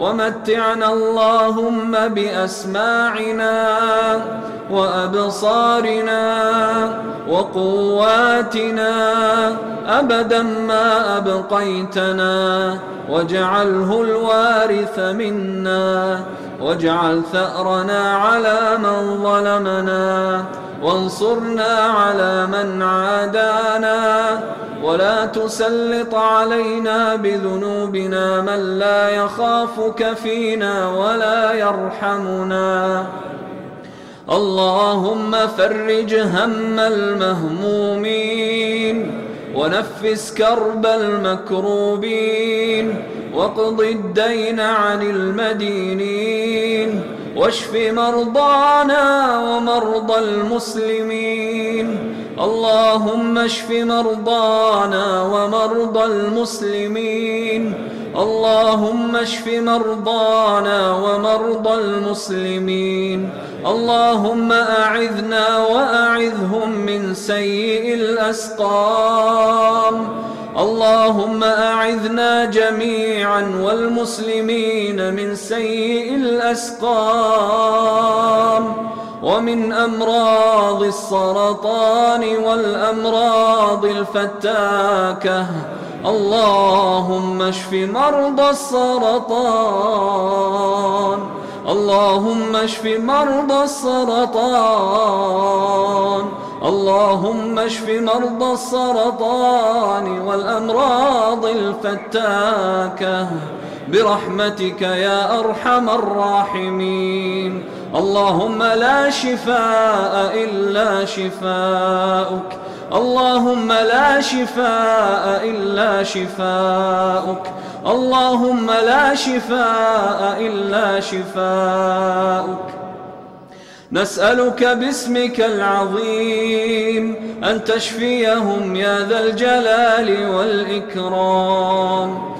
ومتعنا اللهم بأسماعنا وأبصارنا وقواتنا أبدا ما أبقيتنا واجعله الوارث منا واجعل ثأرنا على من ظلمنا وانصرنا على من عادانا ولا تسلط علينا بذنوبنا من لا يخافك فينا ولا يرحمنا. اللهم فرج هم المهمومين ونفس كرب المكروبين واقض الدين عن المدينين واشف مرضانا ومرضى المسلمين. اللهم اشف مرضانا ومرضى المسلمين. اللهم اشف مرضانا ومرضى المسلمين. اللهم أعذنا وأعذهم من سيء الأسقام. اللهم أعذنا جميعا والمسلمين من سيء الأسقام. ومن أمراض السرطان والأمراض الفتاكة. اللهم اشف مرضى السرطان. اللهم اشف مرضى السرطان. اللهم اشف مرضى السرطان والأمراض الفتاكة. برحمتك يا أرحم الراحمين. اللهم لا شفاء إلا شفاؤك. اللهم لا شفاء إلا شفاؤك. اللهم لا شفاء إلا شفاؤك. نسألك باسمك العظيم أن تشفيهم يا ذا الجلال والإكرام.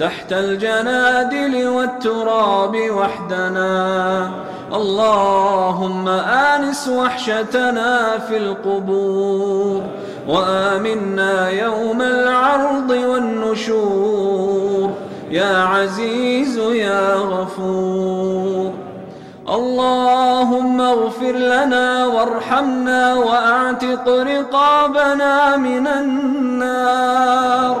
تحت الجنادل والتراب وحدنا. اللهم آنس وحشتنا في القبور وآمنا يوم العرض والنشور. يا عزيز يا غفور. اللهم اغفر لنا وارحمنا وأعتق رقابنا من النار.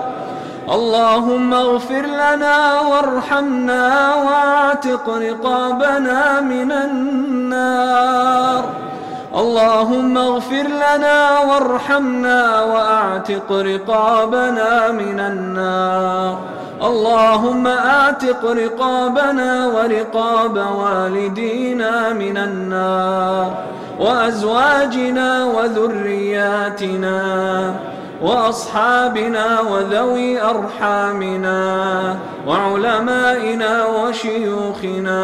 اللهم اغفر لنا وارحمنا واعتق رقابنا من النار. اللهم اغفر لنا وارحمنا وأعتق رقابنا من النار. اللهم اعتق رقابنا ورقاب والدينا من النار. وأزواجنا وذرياتنا. وأصحابنا وذوي أرحامنا وعلمائنا وشيوخنا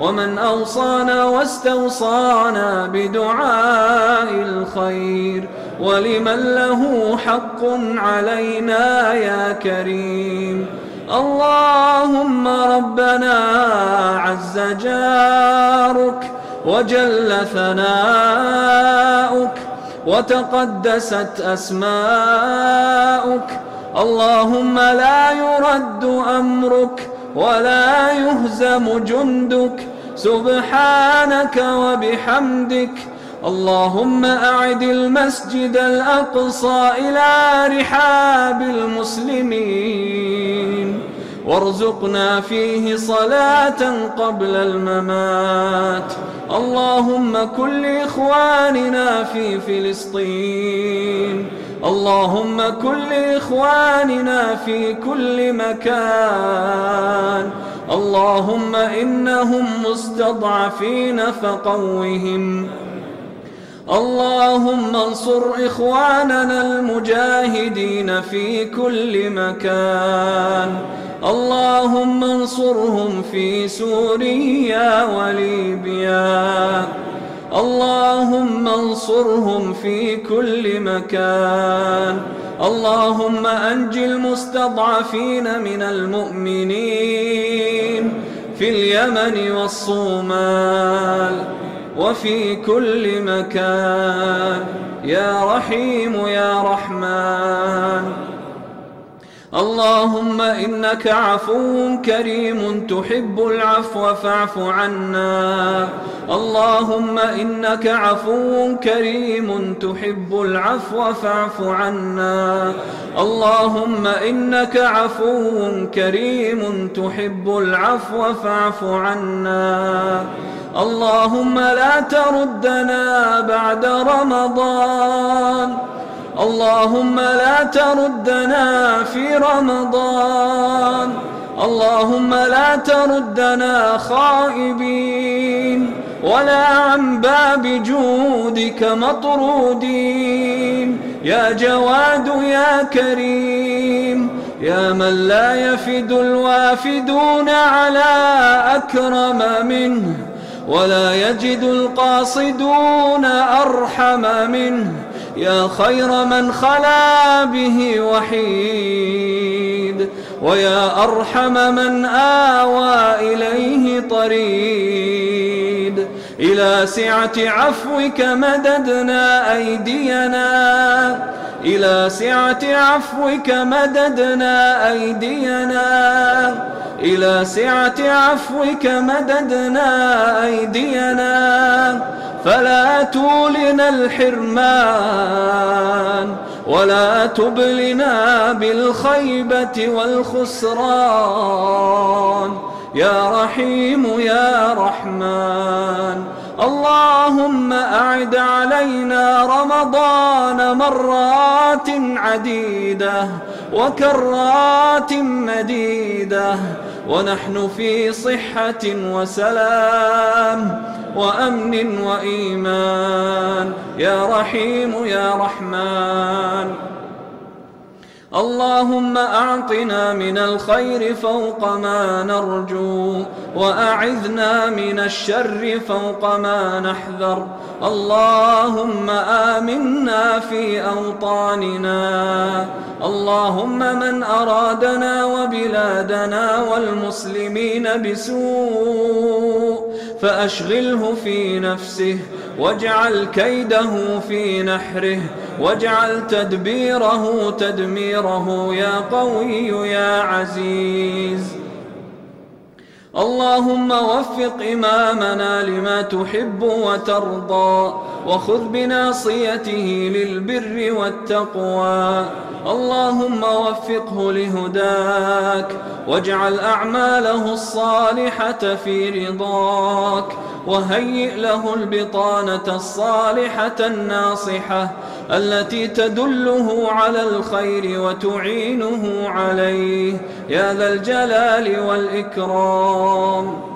ومن أوصانا واستوصانا بدعاء الخير ولمن له حق علينا يا كريم. اللهم ربنا عز جارك وجل ثناؤك وتقدست أسماؤك. اللهم لا يرد أمرك ولا يهزم جندك. سبحانك وبحمدك. اللهم أعد المسجد الأقصى إلى رحاب المسلمين. وارزقنا فيه صلاة قبل الممات. اللهم كل إخواننا في فلسطين. اللهم كل إخواننا في كل مكان. اللهم إنهم مستضعفين فقوهم. اللهم انصر إخواننا المجاهدين في كل مكان. اللهم انصرهم في سوريا وليبيا. اللهم انصرهم في كل مكان. اللهم أنج المستضعفين من المؤمنين في اليمن والصومال وفي كل مكان. يا رحيم يا رحمن. اللهم إنك عفو كريم تحب العفو فاعف عنا. اللهم إنك عفو كريم تحب العفو فاعف عنا. اللهم إنك عفو كريم تحب العفو فاعف عنا. اللهم لا تردنا بعد رمضان. اللهم لا تردنا في رمضان. اللهم لا تردنا خائبين. ولا عن باب جودك مطرودين. يا جواد يا كريم يا من لا يفد الوافدون على أكرم منه. ولا يجد القاصدون أرحم منه. يا خير من خلا به وحيد ويا أرحم من آوى إليه طريد. إلى سعة عفوك مددنا أيدينا إلى سعة عفوك مددنا أيدينا إلى سعة عفوك مددنا أيدينا. فلا تولنا الحرمان ولا تبلنا بالخيبة والخسران. يا رحيم يا رحمن اللهم أعد علينا رمضان مرات عديدة وكرات مديدة ونحن في صحة وسلام. وأمن وإيمان. يا رحيم يا رحمن. اللهم أعطنا من الخير فوق ما نرجو وأعذنا من الشر فوق ما نحذر. اللهم آمنا في أوطاننا. اللهم من أرادنا وبلادنا والمسلمين بسوء فأشغله في نفسه. واجعل كيده في نحره واجعل تدبيره تدميره يا قوي يا عزيز. اللهم وفق إمامنا لما تحب وترضى. وخذ بناصيته للبر والتقوى. اللهم وفقه لهداك واجعل أعماله الصالحة في رضاك وهيئ له البطانة الصالحة الناصحة التي تدله على الخير وتعينه عليه. يا ذا الجلال والإكرام.